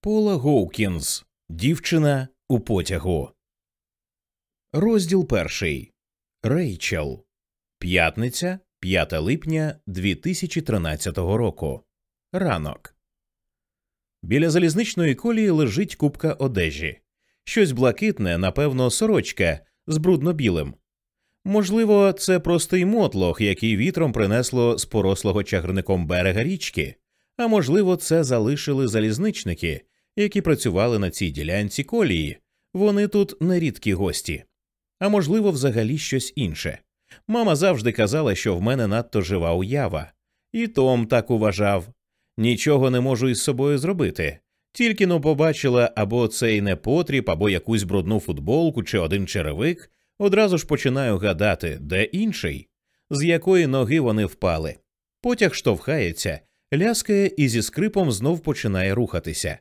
Пола Гоукінс Дівчина у потягу. Розділ перший Рейчел. П'ятниця 5 липня 2013 року. Ранок. Біля залізничної колії лежить купка одежі. Щось блакитне, напевно, сорочка з брудно білим. Можливо, це простий мотлох, який вітром принесло з порослого чагарником берега річки, а можливо, це залишили залізничники, які працювали на цій ділянці колії. Вони тут нерідкі гості. А можливо, взагалі щось інше. Мама завжди казала, що в мене надто жива уява, і Том так уважав нічого не можу із собою зробити. Тільки но побачила або цей непотріб, або якусь брудну футболку чи один черевик, одразу ж починаю гадати, де інший, з якої ноги вони впали. Потяг штовхається, ляскає і зі скрипом знов починає рухатися.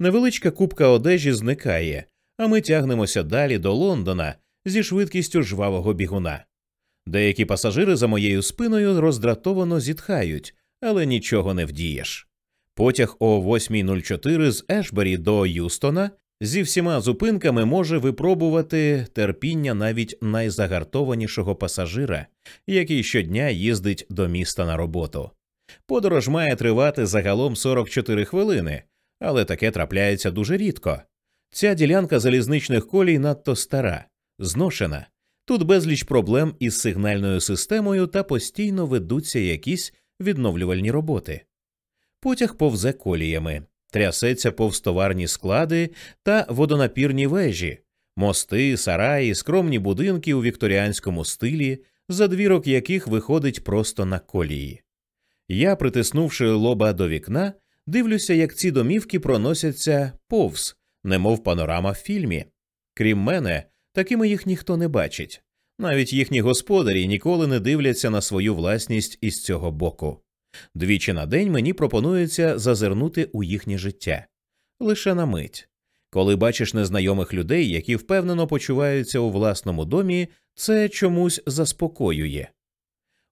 Невеличка купка одежі зникає, а ми тягнемося далі до Лондона зі швидкістю жвавого бігуна. Деякі пасажири за моєю спиною роздратовано зітхають, але нічого не вдієш. Потяг о 8.04 з Ешбері до Юстона зі всіма зупинками може випробувати терпіння навіть найзагартованішого пасажира, який щодня їздить до міста на роботу. Подорож має тривати загалом 44 хвилини, але таке трапляється дуже рідко. Ця ділянка залізничних колій надто стара, зношена. Тут безліч проблем із сигнальною системою та постійно ведуться якісь відновлювальні роботи. Потяг повзе коліями, трясеться повстоварні склади та водонапірні вежі, мости, сараї, скромні будинки у вікторіанському стилі, задвірок яких виходить просто на колії. Я, притиснувши лоба до вікна, дивлюся, як ці домівки проносяться повз, немов панорама в фільмі. Крім мене, такими їх ніхто не бачить. Навіть їхні господарі ніколи не дивляться на свою власність із цього боку. Двічі на день мені пропонується зазирнути у їхнє життя лише на мить. Коли бачиш незнайомих людей, які впевнено почуваються у власному домі, це чомусь заспокоює.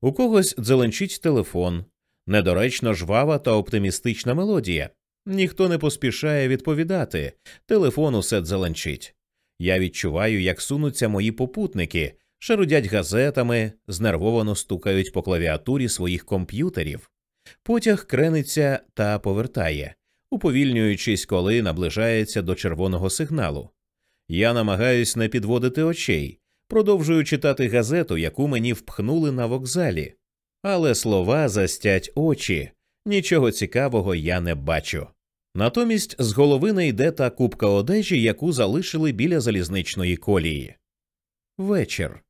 У когось дзеленчить телефон, недоречно жвава та оптимістична мелодія. Ніхто не поспішає відповідати, телефон усе дзеленчить. Я відчуваю, як сунуться мої попутники, шарудять газетами, знервовано стукають по клавіатурі своїх комп'ютерів. Потяг крениться та повертає, уповільнюючись, коли наближається до червоного сигналу. Я намагаюсь не підводити очей, продовжую читати газету, яку мені впхнули на вокзалі, але слова застять очі, нічого цікавого я не бачу. Натомість з голови не йде та купка одежі, яку залишили біля залізничної колії. Вечір.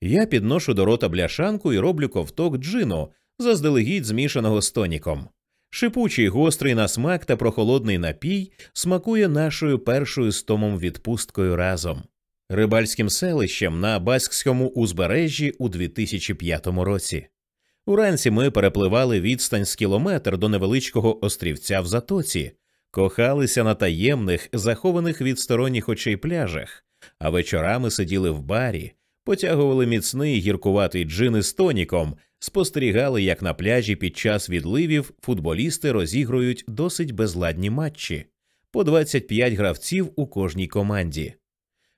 Я підношу до рота бляшанку і роблю ковток джину, заздалегідь змішаного з тоніком. Шипучий гострий на смак та прохолодний напій смакує нашою першою з томом відпусткою разом, рибальським селищем на Баскському узбережжі у 2005 році. Уранці ми перепливали відстань з кілометр до невеличкого острівця в затоці, кохалися на таємних, захованих від сторонніх очей пляжах, а вечорами сиділи в барі, потягували міцний гіркуватий джин із тоніком, спостерігали, як на пляжі під час відливів футболісти розігрують досить безладні матчі по 25 гравців у кожній команді.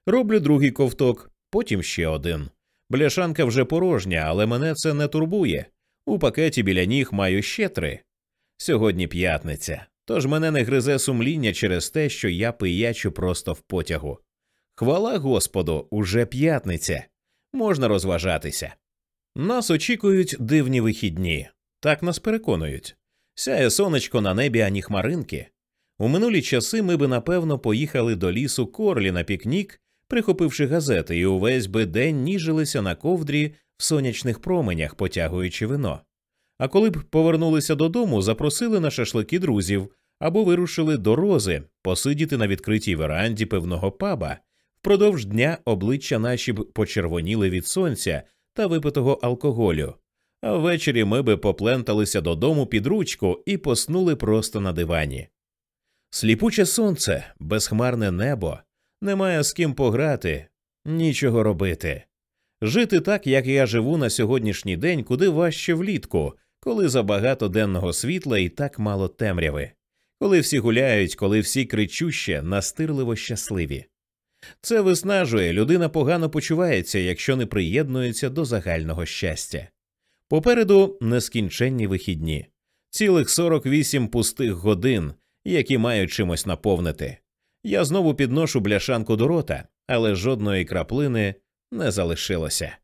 Роблю другий ковток, потім ще один. Бляшанка вже порожня, але мене це не турбує. У пакеті біля ніг маю ще три. Сьогодні п'ятниця, тож мене не гризе сумління через те, що я пиячу просто в потягу. Хвала Господу, уже п'ятниця. Можна розважатися. Нас очікують дивні вихідні, так нас переконують. Сяє сонечко на небі, ані хмаринки. У минулі часи ми би напевно поїхали до лісу Корлі на пікнік, прихопивши газети, і увесь би день ніжилися на ковдрі в сонячних променях, потягуючи вино. А коли б повернулися додому, запросили на шашлики друзів або вирушили до рози посидіти на відкритій веранді певного паба. Впродовж дня обличчя наші б почервоніли від сонця та випитого алкоголю, а ввечері ми би попленталися додому під ручку і поснули просто на дивані. Сліпуче сонце, безхмарне небо, немає з ким пограти, нічого робити. Жити так, як я живу на сьогоднішній день, куди важче влітку, коли забагато денного світла і так мало темряви, коли всі гуляють, коли всі кричуще, настирливо щасливі. Це виснажує, людина погано почувається, якщо не приєднується до загального щастя. Попереду нескінченні вихідні, цілих 48 пустих годин, які мають чимось наповнити. Я знову підношу бляшанку до рота, але жодної краплини не залишилося.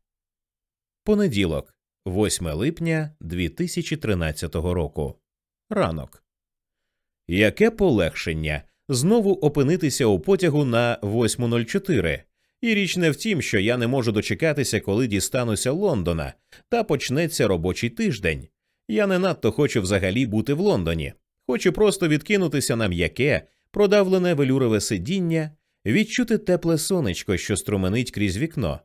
Понеділок, 8 липня 2013 року. Ранок. Яке полегшення знову опинитися у потягу на 8.04. І річ не в тім, що я не можу дочекатися, коли дістануся Лондона, та почнеться робочий тиждень. Я не надто хочу взагалі бути в Лондоні. Хочу просто відкинутися на м'яке, продавлене велюрове сидіння, відчути тепле сонечко, що струменить крізь вікно,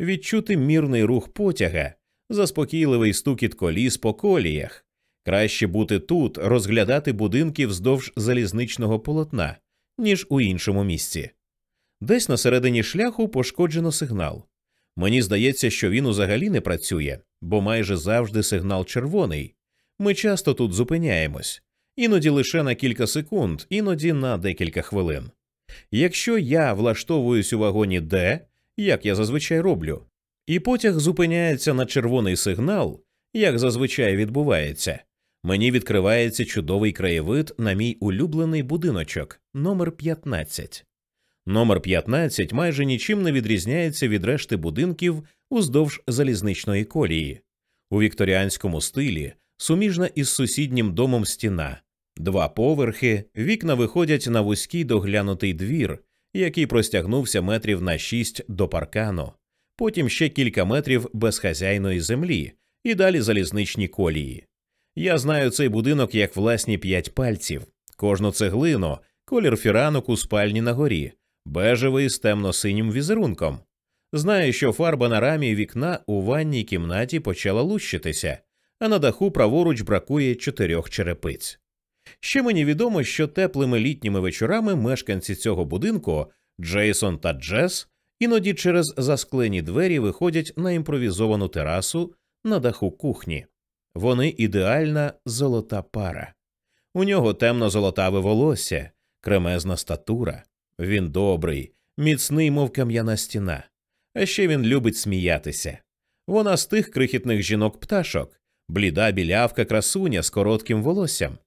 відчути мірний рух потяга, заспокійливий стукіт коліс по коліях. Краще бути тут, розглядати будинки вздовж залізничного полотна, ніж у іншому місці. Десь на середині шляху пошкоджено сигнал. Мені здається, що він взагалі не працює, бо майже завжди сигнал червоний. Ми часто тут зупиняємось, іноді лише на кілька секунд, іноді на декілька хвилин. Якщо я влаштовуюсь у вагоні Д, як я зазвичай роблю, і потяг зупиняється на червоний сигнал, як зазвичай відбувається, мені відкривається чудовий краєвид на мій улюблений будиночок номер 15. Номер 15 майже нічим не відрізняється від решти будинків уздовж залізничної колії. У вікторіанському стилі суміжна із сусіднім домом стіна, два поверхи, вікна виходять на вузький доглянутий двір, який простягнувся метрів на шість до паркану, потім ще кілька метрів безхазяйної землі і далі залізничні колії. Я знаю цей будинок як власні п'ять пальців, кожну цеглину, колір фіранок у спальні на горі, бежевий з темно-синім візерунком. Знаю, що фарба на рамі вікна у ванній кімнаті почала лущитися, а на даху праворуч бракує чотирьох черепиць. Ще мені відомо, що теплими літніми вечорами мешканці цього будинку Джейсон та Джес іноді через засклені двері виходять на імпровізовану терасу на даху кухні. Вони ідеальна золота пара. У нього темно золотаве волосся, кремезна статура. Він добрий, міцний, мов кам'яна стіна. А ще він любить сміятися. Вона з тих крихітних жінок пташок, бліда білявка красуня з коротким волоссям,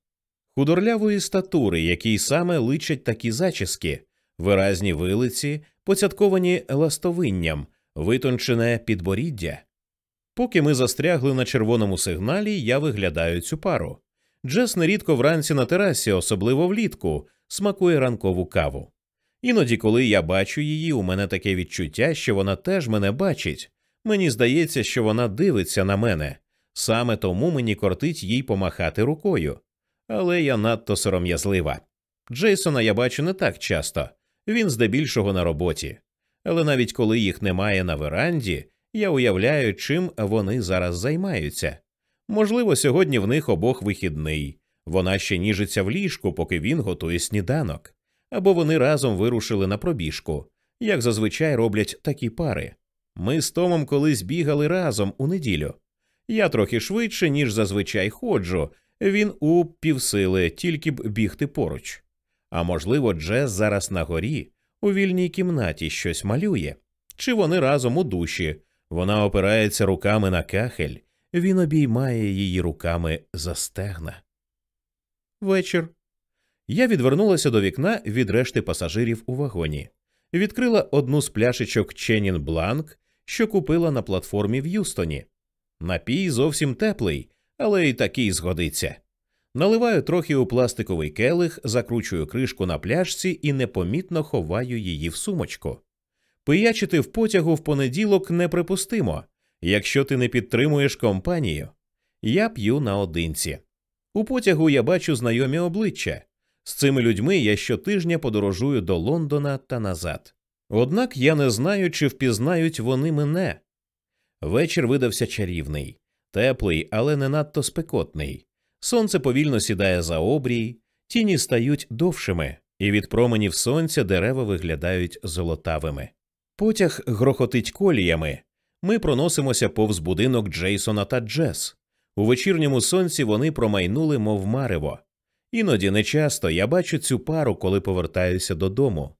худорлявої статури, якій саме личать такі зачіски, виразні вилиці, поцятковані ластовинням, витончене підборіддя. Поки ми застрягли на червоному сигналі, я виглядаю цю пару. Джес нерідко вранці на терасі, особливо влітку, смакує ранкову каву. Іноді, коли я бачу її, у мене таке відчуття, що вона теж мене бачить. Мені здається, що вона дивиться на мене, саме тому мені кортить їй помахати рукою. Але я надто сором'язлива. Джейсона я бачу не так часто, він здебільшого на роботі. Але навіть коли їх немає на веранді, я уявляю, чим вони зараз займаються. Можливо, сьогодні в них обох вихідний, вона ще ніжиться в ліжку, поки він готує сніданок, або вони разом вирушили на пробіжку, як зазвичай роблять такі пари. Ми з Томом колись бігали разом у неділю. Я трохи швидше, ніж зазвичай ходжу, він у півсили, тільки б бігти поруч. А можливо, Джес зараз на горі, у вільній кімнаті щось малює, чи вони разом у душі, вона опирається руками на кахель, він обіймає її руками за стегна. Вечір. Я відвернулася до вікна від решти пасажирів у вагоні, відкрила одну з пляшечок Ченін Бланк, що купила на платформі в Юстоні. Напій зовсім теплий, але й такий згодиться. Наливаю трохи у пластиковий келих, закручую кришку на пляшці і непомітно ховаю її в сумочку. Пиячити в потягу в понеділок неприпустимо, якщо ти не підтримуєш компанію. Я п'ю наодинці. У потягу я бачу знайомі обличчя. З цими людьми я щотижня подорожую до Лондона та назад. Однак я не знаю, чи впізнають вони мене. Вечір видався чарівний, теплий, але не надто спекотний. Сонце повільно сідає за обрій, тіні стають довшими, і від променів сонця дерева виглядають золотавими. Потяг грохотить коліями. Ми проносимося повз будинок Джейсона та Джес. У вечірньому сонці вони промайнули, мов марево. Іноді нечасто я бачу цю пару, коли повертаюся додому.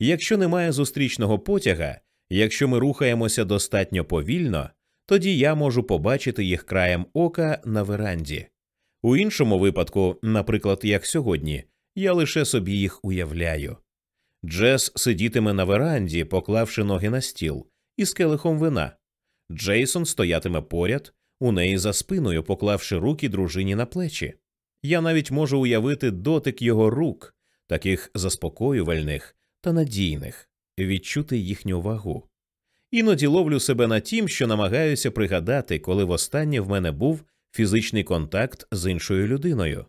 Якщо немає зустрічного потяга, якщо ми рухаємося достатньо повільно, тоді я можу побачити їх краєм ока на веранді. У іншому випадку, наприклад, як сьогодні, я лише собі їх уявляю. Джес сидітиме на веранді, поклавши ноги на стіл, із келихом вина. Джейсон стоятиме поряд, у неї за спиною, поклавши руки дружині на плечі. Я навіть можу уявити дотик його рук, таких заспокоювальних та надійних, відчути їхню вагу. Іноді ловлю себе на тім, що намагаюся пригадати, коли востаннє в мене був фізичний контакт з іншою людиною,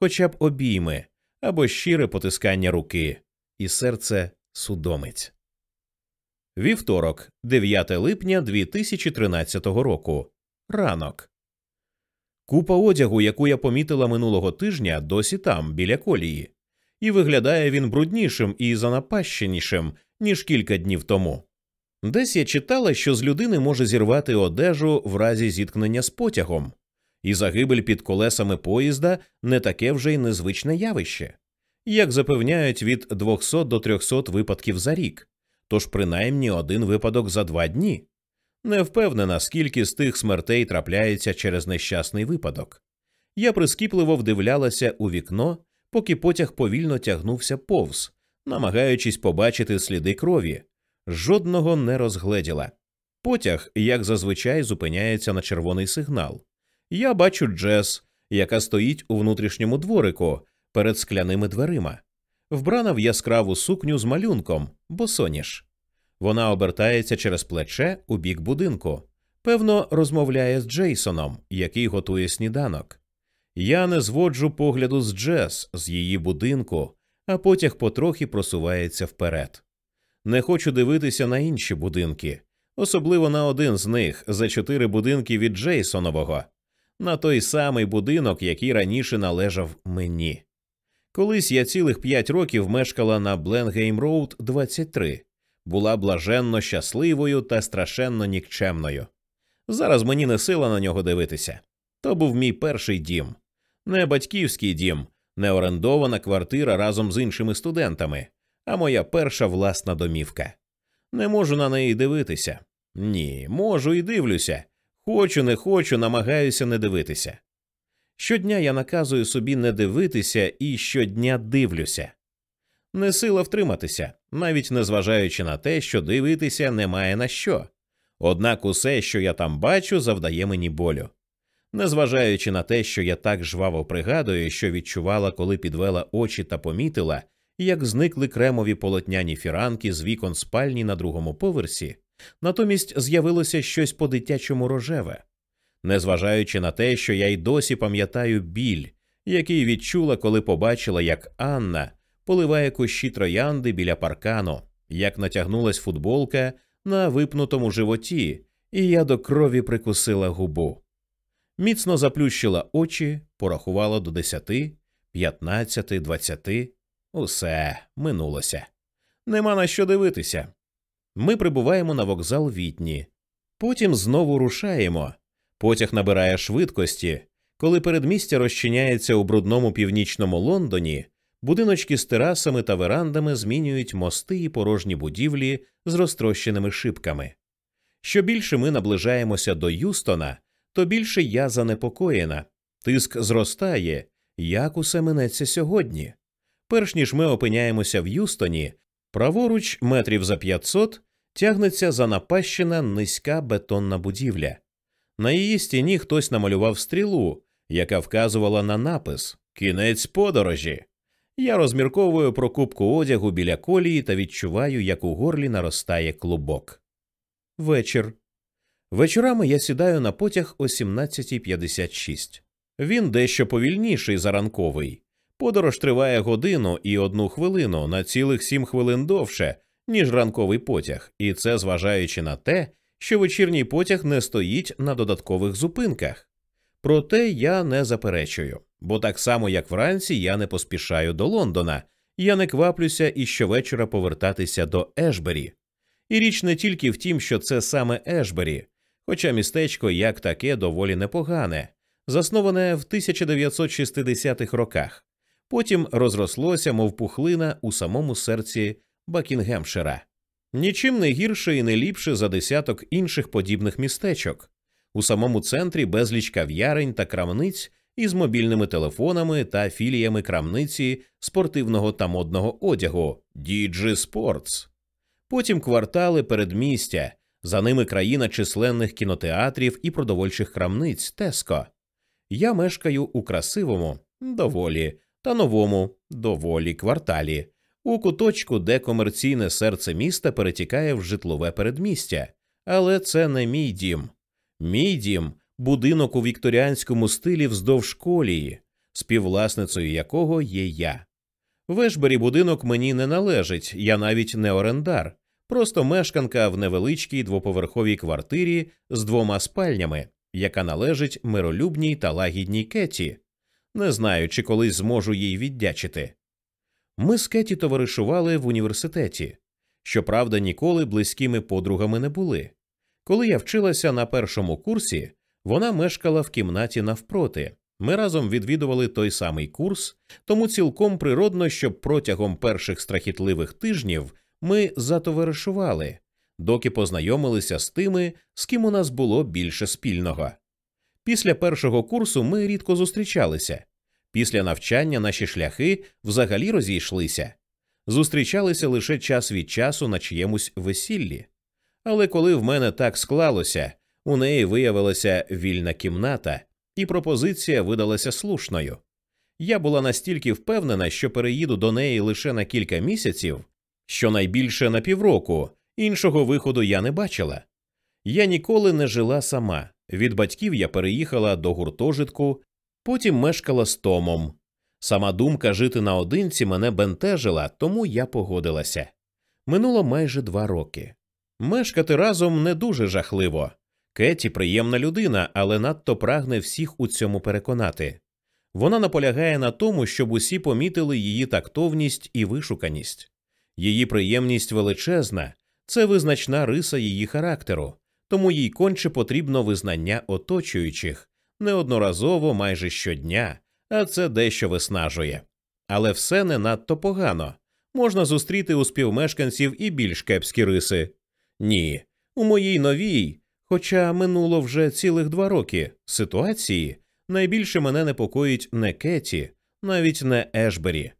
хоча б обійми або щире потискання руки, і серце судомить. Вівторок, 9 липня 2013 року. Ранок. Купа одягу, яку я помітила минулого тижня, досі там, біля колії, і виглядає він бруднішим і занапащенішим, ніж кілька днів тому. Десь я читала, що з людини може зірвати одежу в разі зіткнення з потягом, і загибель під колесами поїзда не таке вже й незвичне явище, як запевняють від 200 до 300 випадків за рік, тож принаймні один випадок за два дні. Не впевнена, скільки з тих смертей трапляється через нещасний випадок. Я прискіпливо вдивлялася у вікно, поки потяг повільно тягнувся повз, намагаючись побачити сліди крові. Жодного не розгледіла. Потяг, як зазвичай, зупиняється на червоний сигнал. Я бачу Джес, яка стоїть у внутрішньому дворику перед скляними дверима, вбрана в яскраву сукню з малюнком, босоніж. Вона обертається через плече у бік будинку. Певно, розмовляє з Джейсоном, який готує сніданок. Я не зводжу погляду з Джес, з її будинку, а потяг потрохи просувається вперед. Не хочу дивитися на інші будинки, особливо на один з них за чотири будинки від Джейсонового, на той самий будинок, який раніше належав мені. Колись я цілих п'ять років мешкала на Бленгейм Роуд 23, була блаженно щасливою та страшенно нікчемною. Зараз мені не сила на нього дивитися. То був мій перший дім, не батьківський дім, не орендована квартира разом з іншими студентами, а моя перша власна домівка. Не можу на неї дивитися. Ні, можу і дивлюся. Хочу, не хочу, намагаюся не дивитися. Щодня я наказую собі не дивитися і щодня дивлюся. Не сила втриматися, навіть незважаючи на те, що дивитися немає на що. Однак усе, що я там бачу, завдає мені болю. Незважаючи на те, що я так жваво пригадую, що відчувала, коли підвела очі та помітила, як зникли кремові полотняні фіранки з вікон спальні на другому поверсі, натомість з'явилося щось по дитячому рожеве незважаючи на те, що я й досі пам'ятаю біль, який відчула, коли побачила, як Анна поливає кущі троянди біля паркану, як натягнулась футболка на випнутому животі, і я до крові прикусила губу. Міцно заплющила очі, порахувала до десяти, п'ятнадцяти, двадцяти. Усе минулося. Нема на що дивитися. Ми прибуваємо на вокзал вітні, потім знову рушаємо, Потяг набирає швидкості. Коли передмістя розчиняється у брудному північному Лондоні, будиночки з терасами та верандами змінюють мости і порожні будівлі з розтрощеними шибками. Що більше ми наближаємося до Юстона, то більше я занепокоєна. Тиск зростає, як усе минеться сьогодні. Перш ніж ми опиняємося в Юстоні, праворуч метрів за 500 тягнеться занапащена низька бетонна будівля. На її стіні хтось намалював стрілу, яка вказувала на напис Кінець подорожі. Я розмірковую про кубку одягу біля колії та відчуваю, як у горлі наростає клубок. Вечір. Вечорами я сідаю на потяг о 17.56. Він дещо повільніший за ранковий. Подорож триває годину і одну хвилину на цілих сім хвилин довше, ніж ранковий потяг, і це зважаючи на те, що вечірній потяг не стоїть на додаткових зупинках. Проте я не заперечую, бо так само, як вранці, я не поспішаю до Лондона, я не кваплюся і щовечора повертатися до Ешбері. І річ не тільки в тім, що це саме Ешбері, хоча містечко як таке доволі непогане, засноване в 1960-х роках. Потім розрослося, мов пухлина у самому серці Бакінгемшира. Нічим не гірше і не ліпше за десяток інших подібних містечок. У самому центрі безліч кав'ярень та крамниць із мобільними телефонами та філіями крамниці спортивного та модного одягу DG Sports. Потім квартали передмістя, за ними країна численних кінотеатрів і продовольчих крамниць Теско. Я мешкаю у красивому, доволі та новому доволі кварталі, у куточку, де комерційне серце міста перетікає в житлове передмістя, але це не мій дім. Мій дім будинок у вікторіанському стилі вздовж колії, співвласницею якого є я. Вешбері будинок мені не належить, я навіть не орендар, просто мешканка в невеличкій двоповерховій квартирі з двома спальнями, яка належить миролюбній та лагідній Кеті. Не знаю, чи колись зможу їй віддячити. Ми з Кеті товаришували в університеті. Щоправда, ніколи близькими подругами не були. Коли я вчилася на першому курсі, вона мешкала в кімнаті навпроти. Ми разом відвідували той самий курс, тому цілком природно, щоб протягом перших страхітливих тижнів ми затоваришували, доки познайомилися з тими, з ким у нас було більше спільного. Після першого курсу ми рідко зустрічалися. Після навчання наші шляхи взагалі розійшлися, зустрічалися лише час від часу на чиємусь весіллі. Але коли в мене так склалося, у неї виявилася вільна кімната, і пропозиція видалася слушною. Я була настільки впевнена, що переїду до неї лише на кілька місяців, що найбільше на півроку, іншого виходу я не бачила. Я ніколи не жила сама. Від батьків я переїхала до гуртожитку, потім мешкала з Томом. Сама думка жити наодинці мене бентежила, тому я погодилася. Минуло майже два роки. Мешкати разом не дуже жахливо. Кеті приємна людина, але надто прагне всіх у цьому переконати. Вона наполягає на тому, щоб усі помітили її тактовність і вишуканість. Її приємність величезна, це визначна риса її характеру, тому їй конче потрібно визнання оточуючих неодноразово майже щодня, а це дещо виснажує. Але все не надто погано. Можна зустріти у співмешканців і більш кепські риси. Ні, у моїй новій, хоча минуло вже цілих два роки, ситуації найбільше мене непокоїть не Кеті, навіть не Ешбері.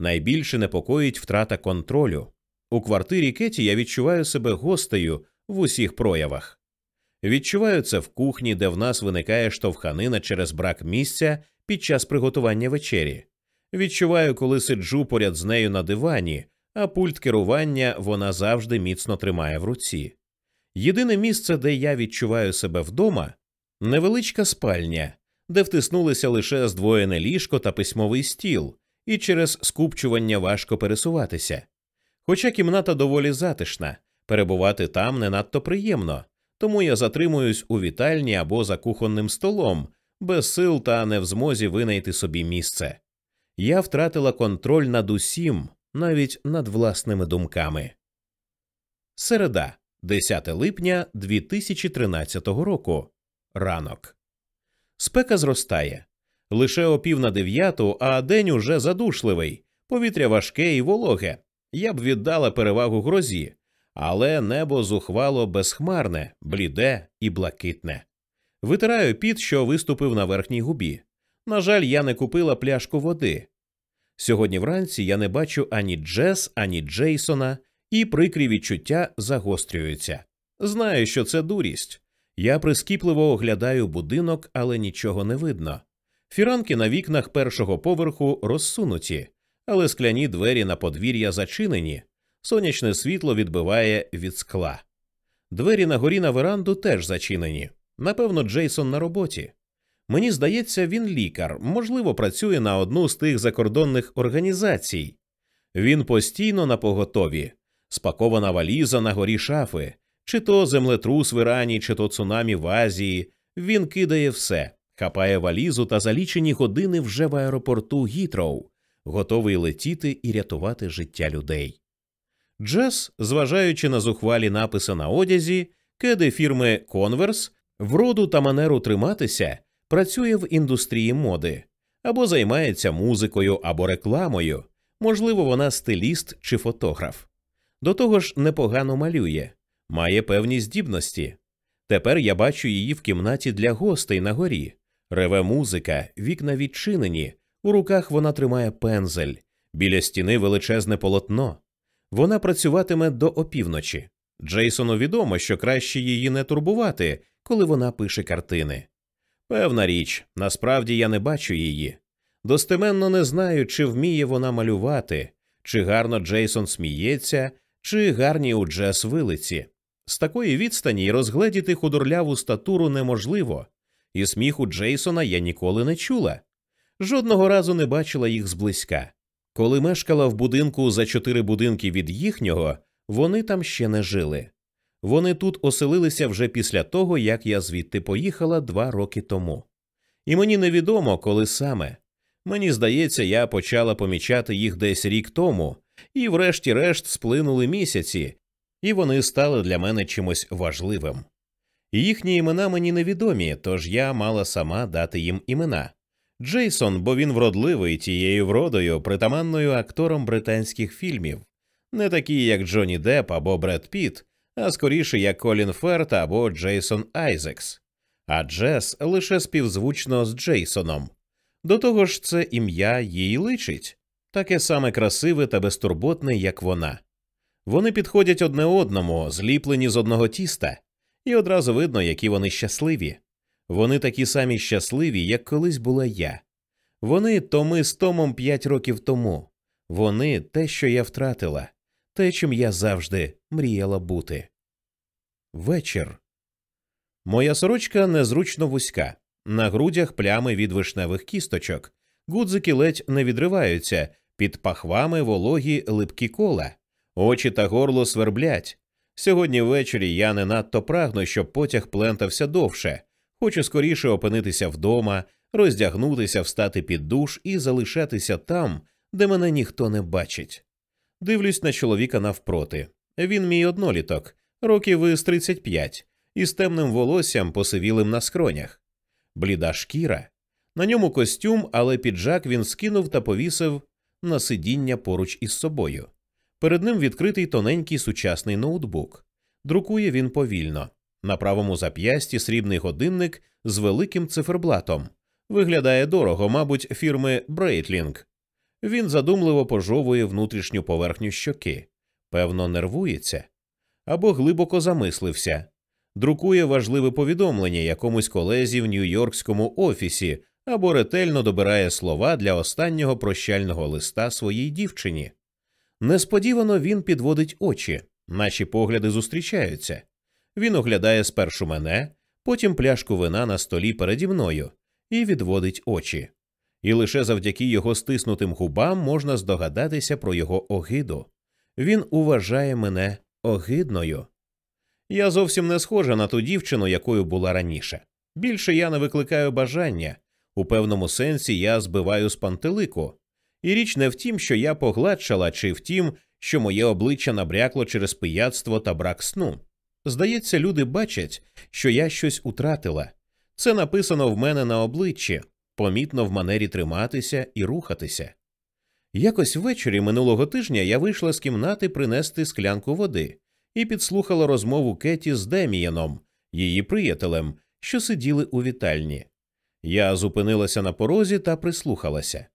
Найбільше непокоїть втрата контролю. У квартирі Кеті я відчуваю себе гостею в усіх проявах. Відчуваю це в кухні, де в нас виникає штовханина через брак місця під час приготування вечері. Відчуваю, коли сиджу поряд з нею на дивані, а пульт керування вона завжди міцно тримає в руці. Єдине місце, де я відчуваю себе вдома невеличка спальня, де втиснулися лише здвоєне ліжко та письмовий стіл, і через скупчування важко пересуватися. Хоча кімната доволі затишна, перебувати там не надто приємно, тому я затримуюсь у вітальні або за кухонним столом, без сил та не в змозі винайти собі місце. Я втратила контроль над усім, навіть над власними думками. Середа, 10 липня 2013 року. Ранок. Спека зростає. Лише о пів на дев'яту, а день уже задушливий, повітря важке і вологе. Я б віддала перевагу грозі, але небо зухвало безхмарне, бліде і блакитне. Витираю піт, що виступив на верхній губі. На жаль, я не купила пляшку води. Сьогодні вранці я не бачу ані Джес, ані Джейсона, і прикрі відчуття загострюються. Знаю, що це дурість. Я прискіпливо оглядаю будинок, але нічого не видно. Фіранки на вікнах першого поверху розсунуті, але скляні двері на подвір'я зачинені, сонячне світло відбиває від скла. Двері на горі на веранду теж зачинені. Напевно, Джейсон на роботі. Мені здається, він лікар, можливо, працює на одну з тих закордонних організацій. Він постійно на поготові, спакована валіза на горі шафи, чи то землетрус в Ірані, чи то цунамі в Азії. Він кидає все, хапає валізу та за лічені години вже в аеропорту Гітроу, готовий летіти і рятувати життя людей. Джес, зважаючи на зухвалі написи на одязі, кеди фірми Converse, вроду та манеру триматися, працює в індустрії моди, або займається музикою або рекламою. Можливо, вона стиліст чи фотограф. До того ж, непогано малює, має певні здібності. Тепер я бачу її в кімнаті для гостей на горі. Реве музика, вікна відчинені, у руках вона тримає пензель, біля стіни величезне полотно. Вона працюватиме до опівночі. Джейсону відомо, що краще її не турбувати, коли вона пише картини. Певна річ, насправді я не бачу її. Достеменно не знаю, чи вміє вона малювати, чи гарно Джейсон сміється, чи гарні у Джес вилиці. З такої відстані розгледіти худорляву статуру неможливо, і сміху Джейсона я ніколи не чула. Жодного разу не бачила їх зблизька. Коли мешкала в будинку за чотири будинки від їхнього, вони там ще не жили. Вони тут оселилися вже після того, як я звідти поїхала два роки тому. І мені невідомо, коли саме. Мені здається, я почала помічати їх десь рік тому, і, врешті-решт, сплинули місяці, і вони стали для мене чимось важливим. Їхні імена мені невідомі, тож я мала сама дати їм імена. Джейсон, бо він вродливий тією вродою, притаманною акторам британських фільмів, не такі, як Джонні Депп або Бред Піт, а скоріше як Колін Ферт або Джейсон Айзекс. А Джес лише співзвучно з Джейсоном. До того ж, це ім'я їй личить таке саме красиве та безтурботне, як вона. Вони підходять одне одному, зліплені з одного тіста, і одразу видно, які вони щасливі. Вони такі самі щасливі, як колись була я. Вони то ми з Томом п'ять років тому. Вони те, що я втратила, те, чим я завжди мріяла бути. Вечір. Моя сорочка незручно вузька, на грудях плями від вишневих кісточок, гудзики ледь не відриваються, під пахвами вологі липкі кола, очі та горло сверблять. Сьогодні ввечері я не надто прагну, щоб потяг плентався довше, хочу скоріше опинитися вдома, роздягнутися, встати під душ і залишатися там, де мене ніхто не бачить. Дивлюсь на чоловіка навпроти. Він мій одноліток, років з 35, із темним волоссям посивілим на скронях, бліда шкіра. На ньому костюм, але піджак він скинув та повісив на сидіння поруч із собою. Перед ним відкритий тоненький сучасний ноутбук. Друкує він повільно. На правому зап'ясті срібний годинник з великим циферблатом. Виглядає дорого, мабуть, фірми Брейтлінг. Він задумливо пожовує внутрішню поверхню щоки, певно, нервується або глибоко замислився, друкує важливе повідомлення якомусь колезі в Нью-Йоркському офісі або ретельно добирає слова для останнього прощального листа своїй дівчині. Несподівано він підводить очі, наші погляди зустрічаються. Він оглядає спершу мене, потім пляшку вина на столі переді мною і відводить очі. І лише завдяки його стиснутим губам можна здогадатися про його огиду. Він уважає мене огидною. Я зовсім не схожа на ту дівчину, якою була раніше. Більше я не викликаю бажання, у певному сенсі я збиваю з пантелику. І річ не в тім, що я погладшала, чи в тім, що моє обличчя набрякло через пияцтво та брак сну. Здається, люди бачать, що я щось утратила. Це написано в мене на обличчі, помітно в манері триматися і рухатися. Якось ввечері минулого тижня я вийшла з кімнати принести склянку води і підслухала розмову Кеті з Демієном, її приятелем, що сиділи у вітальні. Я зупинилася на порозі та прислухалася.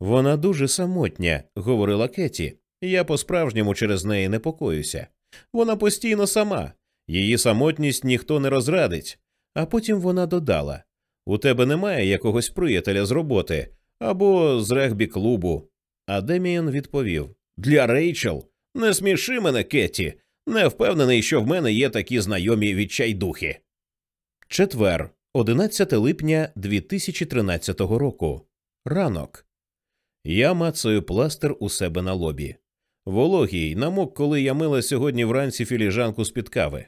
Вона дуже самотня, говорила Кеті. Я по справжньому через неї непокоюся. Вона постійно сама, її самотність ніхто не розрадить. А потім вона додала У тебе немає якогось приятеля з роботи або з регбі клубу. А Деміан відповів Для Рейчел, не сміши мене, Кеті. Не впевнений, що в мене є такі знайомі відчайдухи. Четвер, 11 липня 2013 року. Ранок. Я мацаю пластир у себе на лобі. Вологій намок, коли я мила сьогодні вранці філіжанку з під кави.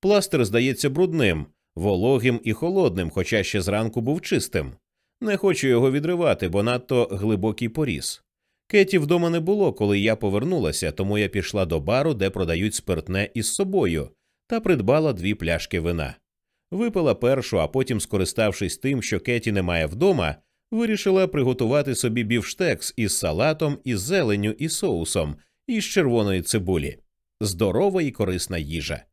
Пластир здається брудним, вологим і холодним, хоча ще зранку був чистим. Не хочу його відривати, бо надто глибокий поріз. Кеті вдома не було, коли я повернулася, тому я пішла до бару, де продають спиртне із собою, та придбала дві пляшки вина. Випила першу, а потім, скориставшись тим, що Кеті немає вдома, вирішила приготувати собі бівштекс із салатом, із зеленню і соусом, із червоної цибулі. Здорова і корисна їжа.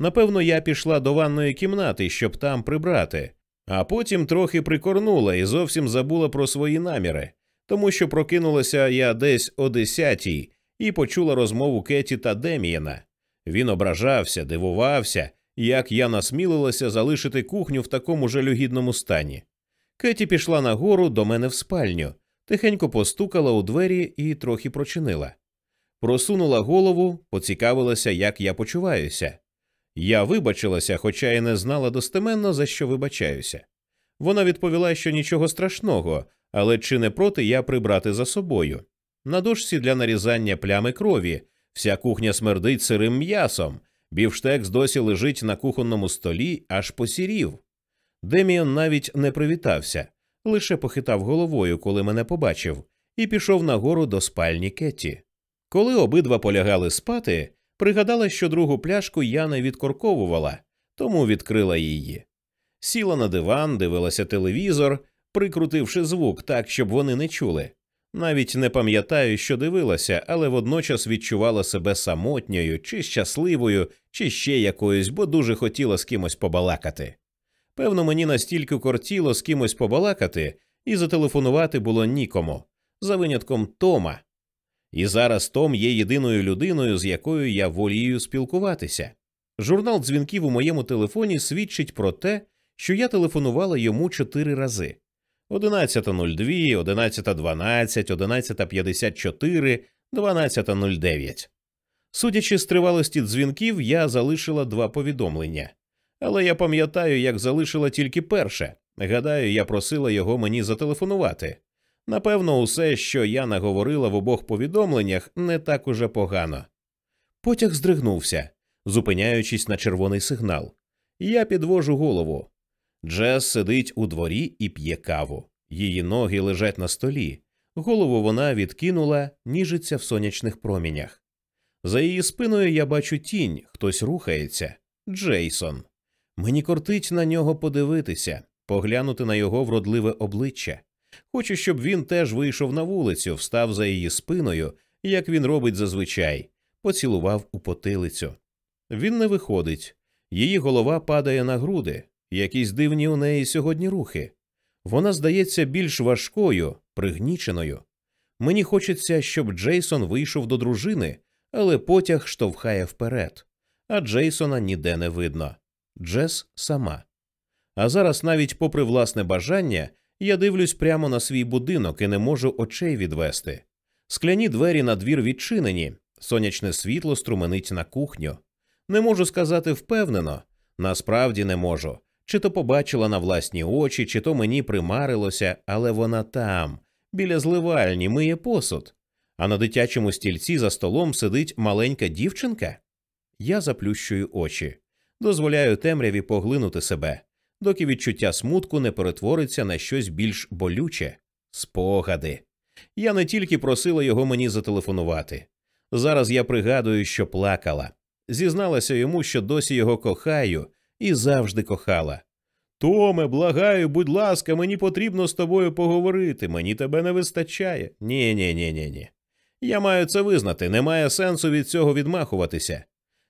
Напевно, я пішла до ванної кімнати, щоб там прибрати, а потім трохи прикорнула і зовсім забула про свої наміри, тому що прокинулася я десь о десятій і почула розмову Кеті та Демієна. Він ображався, дивувався, як я насмілилася залишити кухню в такому жалюгідному стані. Кеті пішла нагору до мене в спальню, тихенько постукала у двері і трохи прочинила. Просунула голову, поцікавилася, як я почуваюся. Я вибачилася, хоча й не знала достеменно, за що вибачаюся. Вона відповіла, що нічого страшного, але чи не проти я прибрати за собою. На дошці для нарізання плями крові, вся кухня смердить сирим м'ясом, бівштекс досі лежить на кухонному столі, аж посірів. Деміан навіть не привітався, лише похитав головою, коли мене побачив, і пішов нагору до спальні Кетті. Коли обидва полягали спати, пригадала, що другу пляшку я не відкорковувала, тому відкрила її. Сіла на диван, дивилася телевізор, прикрутивши звук так, щоб вони не чули. Навіть не пам'ятаю, що дивилася, але водночас відчувала себе самотньою, чи щасливою, чи ще якоюсь, бо дуже хотіла з кимось побалакати. Певно, мені настільки кортіло з кимось побалакати, і зателефонувати було нікому, за винятком Тома. І зараз Том є єдиною людиною, з якою я волію спілкуватися. Журнал дзвінків у моєму телефоні свідчить про те, що я телефонувала йому чотири рази. 11.02, 11.12, 11.54, 12.09. Судячи з тривалості дзвінків, я залишила два повідомлення. Але я пам'ятаю, як залишила тільки перше. Гадаю, я просила його мені зателефонувати. Напевно, усе, що я наговорила в обох повідомленнях, не так уже погано. Потяг здригнувся, зупиняючись на червоний сигнал. Я підвожу голову. Джес сидить у дворі і п'є каву. Її ноги лежать на столі. Голову вона відкинула, ніжиться в сонячних промінях. За її спиною я бачу тінь, хтось рухається. Джейсон. Мені кортить на нього подивитися, поглянути на його вродливе обличчя. Хочу, щоб він теж вийшов на вулицю, встав за її спиною, як він робить зазвичай, поцілував у потилицю. Він не виходить, її голова падає на груди, якісь дивні у неї сьогодні рухи. Вона здається більш важкою, пригніченою. Мені хочеться, щоб Джейсон вийшов до дружини, але потяг штовхає вперед, а Джейсона ніде не видно. Джес сама. А зараз, навіть попри власне бажання, я дивлюсь прямо на свій будинок і не можу очей відвести. Скляні двері на двір відчинені, сонячне світло струменить на кухню. Не можу сказати впевнено, насправді не можу. Чи то побачила на власні очі, чи то мені примарилося, але вона там, біля зливальні, миє посуд. А на дитячому стільці за столом сидить маленька дівчинка. Я заплющую очі, дозволяю темряві поглинути себе доки відчуття смутку не перетвориться на щось більш болюче спогади. Я не тільки просила його мені зателефонувати. Зараз я пригадую, що плакала, зізналася йому, що досі його кохаю і завжди кохала. Томе, благаю, будь ласка, мені потрібно з тобою поговорити, мені тебе не вистачає. Ні, ні, ні, ні, ні. Я маю це визнати, немає сенсу від цього відмахуватися.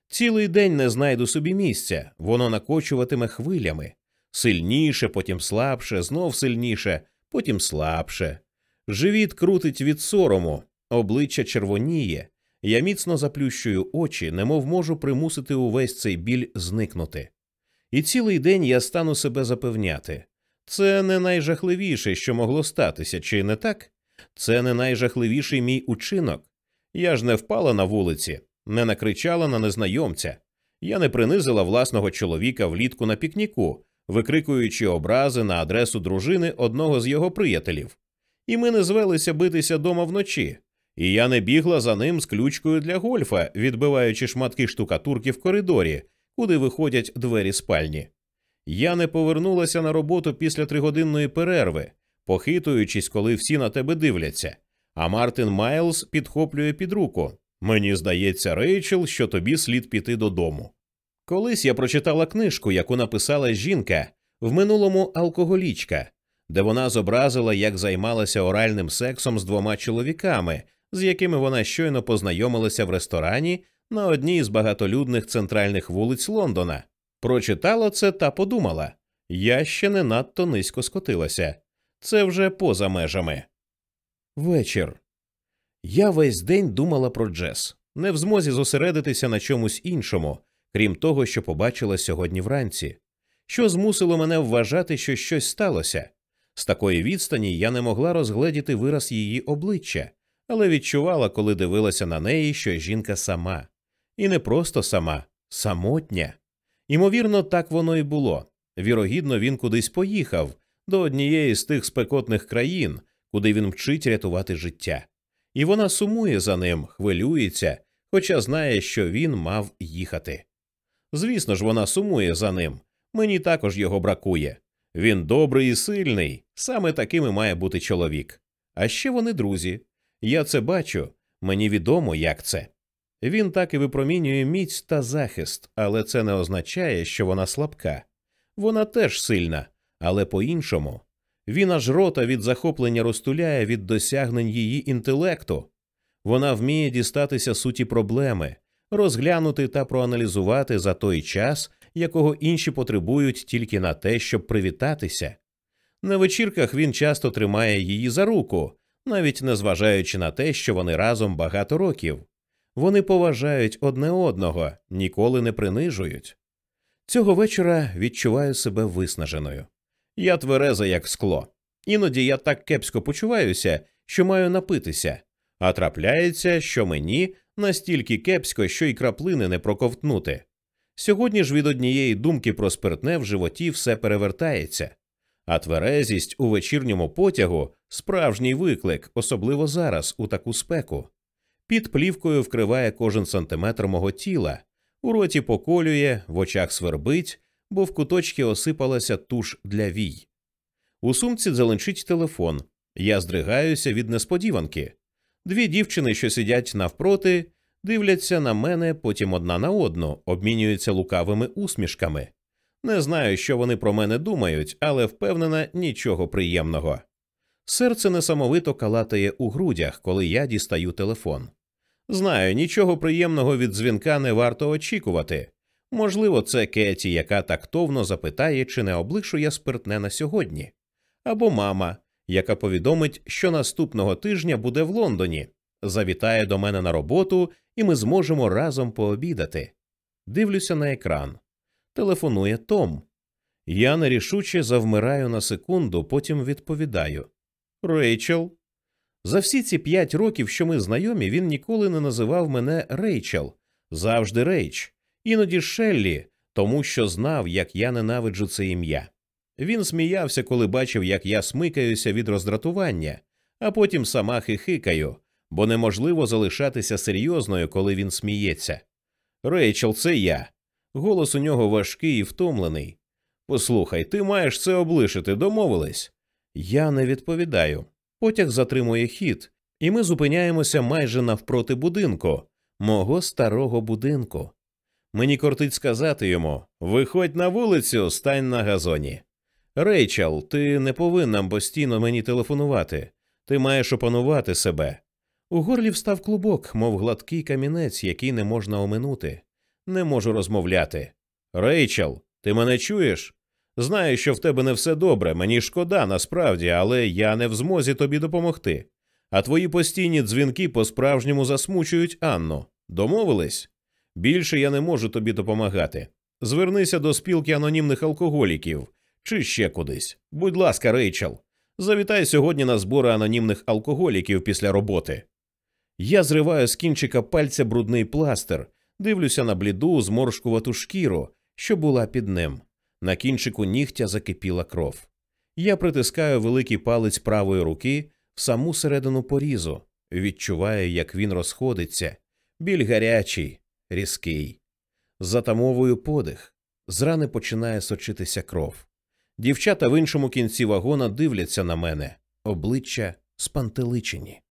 Цілий день не знайду собі місця, воно накочуватиме хвилями сильніше, потім слабше, знов сильніше, потім слабше. Живіт крутить від сорому, обличчя червоніє. Я міцно заплющую очі, немов можу примусити увесь цей біль зникнути. І цілий день я стану себе запевняти. Це не найжахливіше, що могло статися, чи не так? Це не найжахливіший мій учинок. Я ж не впала на вулиці, не накричала на незнайомця. Я не принизила власного чоловіка влітку на пікніку, викрикуючи образи на адресу дружини одного з його приятелів. І ми не звелися битися дома вночі, і я не бігла за ним з ключкою для гольфа, відбиваючи шматки штукатурки в коридорі, куди виходять двері спальні. Я не повернулася на роботу після тригодинної перерви, похитуючись, коли всі на тебе дивляться. А Мартин Майлз підхоплює під руку. Мені здається, Рейчел, що тобі слід піти додому. Колись я прочитала книжку, яку написала жінка в минулому алкоголічка. де вона зобразила, як займалася оральним сексом з двома чоловіками, з якими вона щойно познайомилася в ресторані на одній з багатолюдних центральних вулиць Лондона. Прочитала це та подумала я ще не надто низько скотилася. Це вже поза межами. Вечір. Я весь день думала про Джес, не в змозі зосередитися на чомусь іншому, крім того, що побачила сьогодні вранці, що змусило мене вважати, що щось сталося. З такої відстані я не могла розгледіти вираз її обличчя, але відчувала, коли дивилася на неї, що жінка сама, і не просто сама, самотня. Імовірно, так воно і було. Вірогідно, він кудись поїхав до однієї з тих спекотних країн, куди він мчить рятувати життя. І вона сумує за ним, хвилюється, хоча знає, що він мав їхати. Звісно ж, вона сумує за ним. Мені також його бракує. Він добрий і сильний, саме такими має бути чоловік. А ще вони друзі. Я це бачу, мені відомо, як це. Він так і випромінює міць та захист, але це не означає, що вона слабка. Вона теж сильна, але по іншому. Він аж рота від захоплення розтуляє від досягнень її інтелекту. Вона вміє дістатися суті проблеми, розглянути та проаналізувати за той час, якого інші потребують тільки на те, щоб привітатися. На вечірках він часто тримає її за руку, навіть незважаючи на те, що вони разом багато років. Вони поважають одне одного, ніколи не принижують. Цього вечора відчуваю себе виснаженою. Я твереза, як скло. Іноді я так кепсько почуваюся, що маю напитися, а трапляється, що мені настільки кепсько, що й краплини не проковтнути. Сьогодні ж від однієї думки про спиртне в животі все перевертається, а тверезість у вечірньому потягу справжній виклик, особливо зараз, у таку спеку. Під плівкою вкриває кожен сантиметр мого тіла, у роті поколює, в очах свербить, бо в куточки осипалася туш для вій. У сумці дзеленчить телефон. Я здригаюся від несподіванки. Дві дівчини, що сидять навпроти, дивляться на мене, потім одна на одну, обмінюються лукавими усмішками. Не знаю, що вони про мене думають, але впевнена нічого приємного. Серце несамовито калатає у грудях, коли я дістаю телефон. Знаю, нічого приємного від дзвінка не варто очікувати. Можливо, це Кеті, яка тактовно запитає, чи не облишу я спиртне на сьогодні, або мама, яка повідомить, що наступного тижня буде в Лондоні, завітає до мене на роботу, і ми зможемо разом пообідати. Дивлюся на екран. Телефонує Том. Я нерішуче завмираю на секунду, потім відповідаю Рейчел. За всі ці п'ять років, що ми знайомі, він ніколи не називав мене Рейчел, завжди Рейч, іноді Шеллі, тому що знав, як я ненавиджу це ім'я. Він сміявся, коли бачив, як я смикаюся від роздратування, а потім сама хихикаю, бо неможливо залишатися серйозною, коли він сміється. Рейчел, це я. Голос у нього важкий і втомлений. Послухай, ти маєш це облишити, домовились? Я не відповідаю. Потяг затримує хід, і ми зупиняємося майже навпроти будинку, мого старого будинку. Мені кортить сказати йому виходь на вулицю, стань на газоні. Рейчел, ти не повинна постійно мені телефонувати. Ти маєш опанувати себе. У горлі встав клубок, мов гладкий камінець, який не можна оминути. Не можу розмовляти. Рейчел, ти мене чуєш? Знаю, що в тебе не все добре, мені шкода насправді, але я не в змозі тобі допомогти. А твої постійні дзвінки по справжньому засмучують Анну. Домовились? Більше я не можу тобі допомагати. Звернися до спілки анонімних алкоголіків чи ще кудись. Будь ласка, Рейчел, завітай сьогодні на збори анонімних алкоголіків після роботи. Я зриваю з кінчика пальця брудний пластир, дивлюся на бліду, зморшкувату шкіру, що була під ним. На кінчику нігтя закипіла кров. Я притискаю великий палець правої руки в саму середину порізу, відчуваю, як він розходиться, біль гарячий, різкий. Затамовую подих. З рани починає сочитися кров. Дівчата в іншому кінці вагона дивляться на мене, обличчя спантеличені.